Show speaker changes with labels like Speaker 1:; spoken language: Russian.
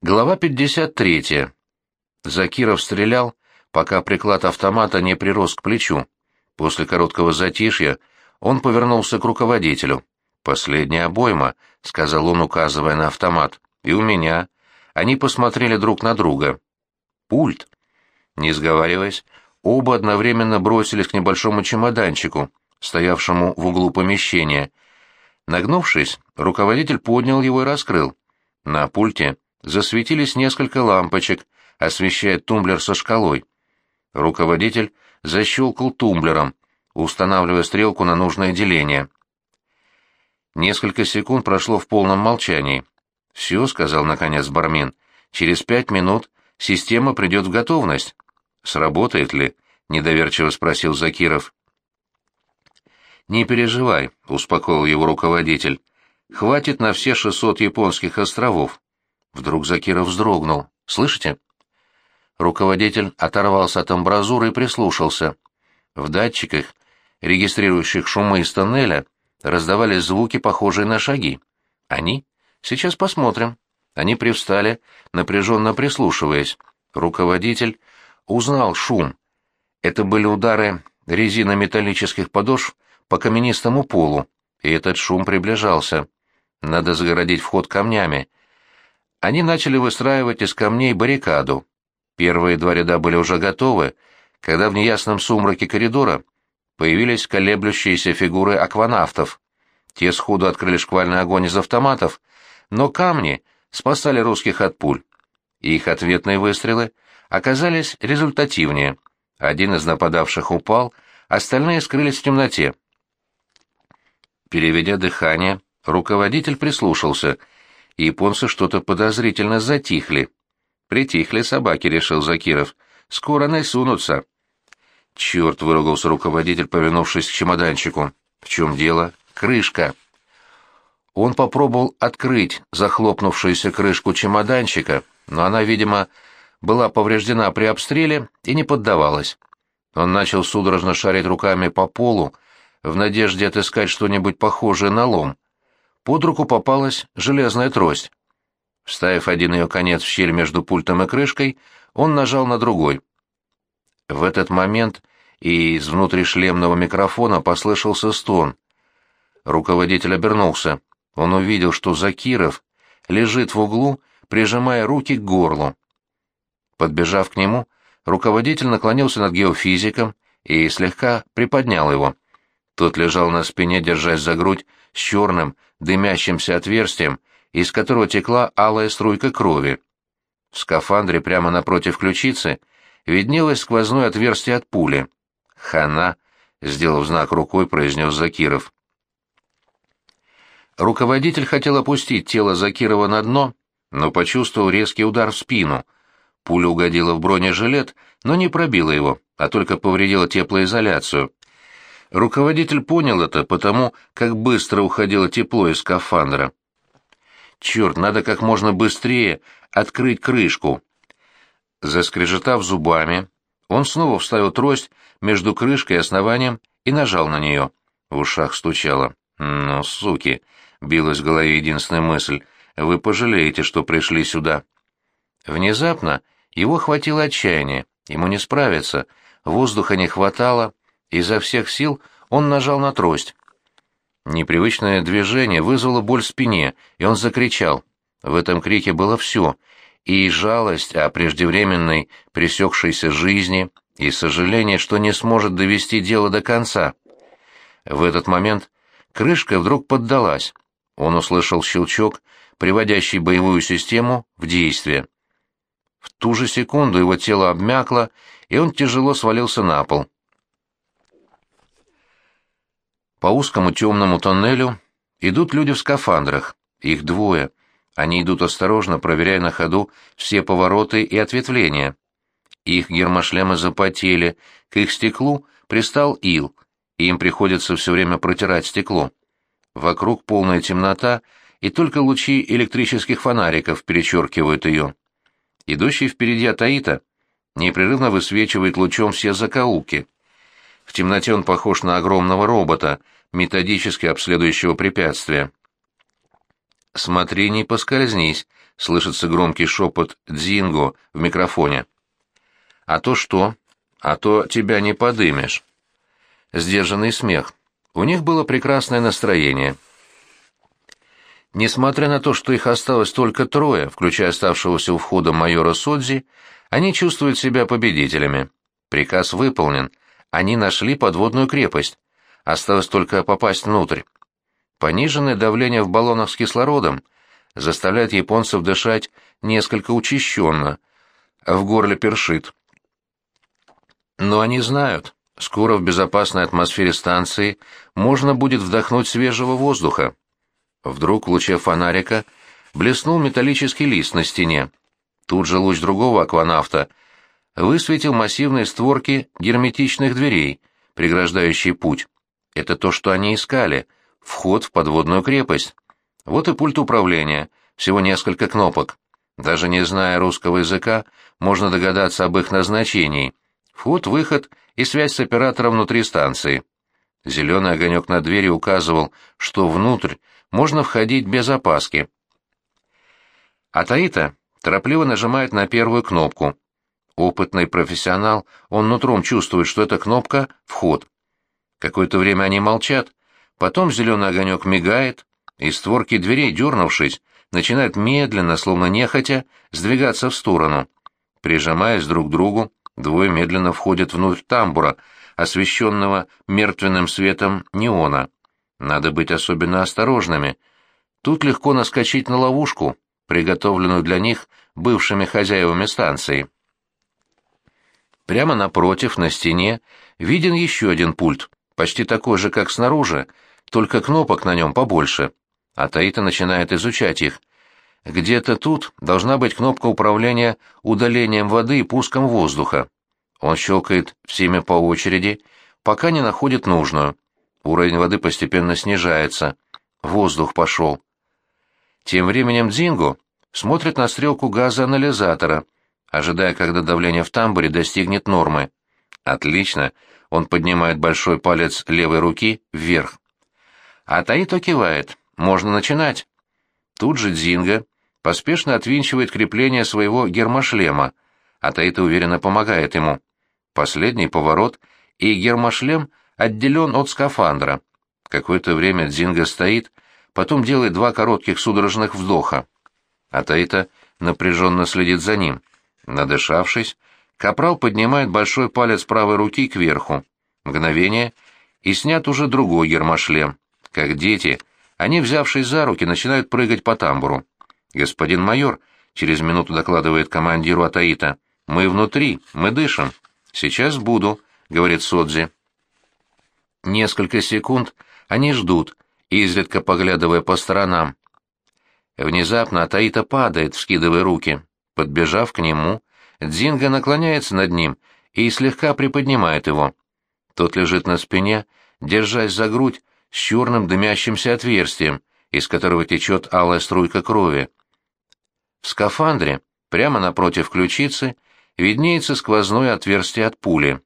Speaker 1: Глава 53. Закиров стрелял, пока приклад автомата не прирос к плечу. После короткого затишья он повернулся к руководителю. «Последняя обойма», — сказал он, указывая на автомат. «И у меня». Они посмотрели друг на друга. «Пульт». Не сговариваясь, оба одновременно бросились к небольшому чемоданчику, стоявшему в углу помещения. Нагнувшись, руководитель поднял его и раскрыл. На пульте засветились несколько лампочек, освещая тумблер со шкалой. Руководитель защелкал тумблером, устанавливая стрелку на нужное деление. Несколько секунд прошло в полном молчании. «Все», — сказал наконец Бармин, — «через пять минут система придет в готовность». «Сработает ли?» — недоверчиво спросил Закиров. «Не переживай», — успокоил его руководитель. «Хватит на все шестьсот японских островов. Вдруг Закиров вздрогнул. «Слышите?» Руководитель оторвался от амбразуры и прислушался. В датчиках, регистрирующих шумы из тоннеля, раздавались звуки, похожие на шаги. «Они? Сейчас посмотрим». Они привстали, напряженно прислушиваясь. Руководитель узнал шум. Это были удары резинометаллических подошв по каменистому полу, и этот шум приближался. Надо загородить вход камнями, они начали выстраивать из камней баррикаду. Первые два ряда были уже готовы, когда в неясном сумраке коридора появились колеблющиеся фигуры акванавтов. Те сходу открыли шквальный огонь из автоматов, но камни спасали русских от пуль. Их ответные выстрелы оказались результативнее. Один из нападавших упал, остальные скрылись в темноте. Переведя дыхание, руководитель прислушался — японцы что-то подозрительно затихли. Притихли собаки, решил Закиров. Скоро насунутся. Черт, выругался руководитель, повернувшись к чемоданчику. В чем дело? Крышка. Он попробовал открыть захлопнувшуюся крышку чемоданчика, но она, видимо, была повреждена при обстреле и не поддавалась. Он начал судорожно шарить руками по полу, в надежде отыскать что-нибудь похожее на лом. Под руку попалась железная трость. Вставив один ее конец в щель между пультом и крышкой, он нажал на другой. В этот момент из внутришлемного микрофона послышался стон. Руководитель обернулся. Он увидел, что Закиров лежит в углу, прижимая руки к горлу. Подбежав к нему, руководитель наклонился над геофизиком и слегка приподнял его. Тот лежал на спине, держась за грудь, с черным, дымящимся отверстием, из которого текла алая струйка крови. В скафандре прямо напротив ключицы виднелось сквозное отверстие от пули. «Хана!» — сделав знак рукой, произнес Закиров. Руководитель хотел опустить тело Закирова на дно, но почувствовал резкий удар в спину. Пуля угодила в бронежилет, но не пробила его, а только повредила теплоизоляцию. Руководитель понял это потому, как быстро уходило тепло из скафандра. «Черт, надо как можно быстрее открыть крышку!» Заскрежетав зубами, он снова вставил трость между крышкой и основанием и нажал на нее. В ушах стучало. «Ну, суки!» — билась в голове единственная мысль. «Вы пожалеете, что пришли сюда». Внезапно его хватило отчаяния. Ему не справиться. Воздуха не хватало, Изо всех сил он нажал на трость. Непривычное движение вызвало боль в спине, и он закричал. В этом крике было все — и жалость о преждевременной пресекшейся жизни, и сожаление, что не сможет довести дело до конца. В этот момент крышка вдруг поддалась. Он услышал щелчок, приводящий боевую систему в действие. В ту же секунду его тело обмякло, и он тяжело свалился на пол. По узкому темному тоннелю идут люди в скафандрах. Их двое. Они идут осторожно, проверяя на ходу все повороты и ответвления. Их гермошлемы запотели, к их стеклу пристал ил, им приходится все время протирать стекло. Вокруг полная темнота, и только лучи электрических фонариков перечеркивают ее. Идущий впереди Атаита непрерывно высвечивает лучом все закоулки. В темноте он похож на огромного робота, методически обследующего препятствия. «Смотри, не поскользнись», — слышится громкий шепот Дзинго в микрофоне. «А то что? А то тебя не подымешь». Сдержанный смех. У них было прекрасное настроение. Несмотря на то, что их осталось только трое, включая оставшегося у входа майора Содзи, они чувствуют себя победителями. Приказ выполнен. Они нашли подводную крепость. Осталось только попасть внутрь. Пониженное давление в баллонах с кислородом заставляет японцев дышать несколько учащенно, а в горле першит. Но они знают, скоро в безопасной атмосфере станции можно будет вдохнуть свежего воздуха. Вдруг в луче фонарика блеснул металлический лист на стене. Тут же луч другого акванавта высветил массивные створки герметичных дверей, преграждающие путь. Это то, что они искали — вход в подводную крепость. Вот и пульт управления, всего несколько кнопок. Даже не зная русского языка, можно догадаться об их назначении. Вход, выход и связь с оператором внутри станции. Зеленый огонек на двери указывал, что внутрь можно входить без опаски. А Таита торопливо нажимает на первую кнопку. Опытный профессионал, он нутром чувствует, что эта кнопка — вход. Какое-то время они молчат, Потом зеленый огонек мигает, и створки дверей, дернувшись, начинают медленно, словно нехотя, сдвигаться в сторону. Прижимаясь друг к другу, двое медленно входят внутрь тамбура, освещенного мертвенным светом неона. Надо быть особенно осторожными. Тут легко наскочить на ловушку, приготовленную для них бывшими хозяевами станции. Прямо напротив, на стене, виден еще один пульт, почти такой же, как снаружи, только кнопок на нем побольше. А Таита начинает изучать их. Где-то тут должна быть кнопка управления удалением воды и пуском воздуха. Он щелкает всеми по очереди, пока не находит нужную. Уровень воды постепенно снижается. Воздух пошел. Тем временем Дзинго смотрит на стрелку газоанализатора, ожидая, когда давление в тамбуре достигнет нормы. Отлично. Он поднимает большой палец левой руки вверх. А Таито кивает. Можно начинать. Тут же Дзинга поспешно отвинчивает крепление своего гермошлема, а Таито уверенно помогает ему. Последний поворот, и гермошлем отделен от скафандра. Какое-то время Дзинга стоит, потом делает два коротких судорожных вдоха. А Таито напряженно следит за ним. Надышавшись, Капрал поднимает большой палец правой руки кверху. Мгновение, и снят уже другой гермошлем. Как дети, они, взявшись за руки, начинают прыгать по тамбуру. «Господин майор», — через минуту докладывает командиру Атаита, — «мы внутри, мы дышим». «Сейчас буду», — говорит Содзи. Несколько секунд они ждут, изредка поглядывая по сторонам. Внезапно Атаита падает, вскидывая руки. Подбежав к нему, Дзинга наклоняется над ним и слегка приподнимает его. Тот лежит на спине, держась за грудь, с черным дымящимся отверстием, из которого течет алая струйка крови. В скафандре, прямо напротив ключицы, виднеется сквозное отверстие от пули.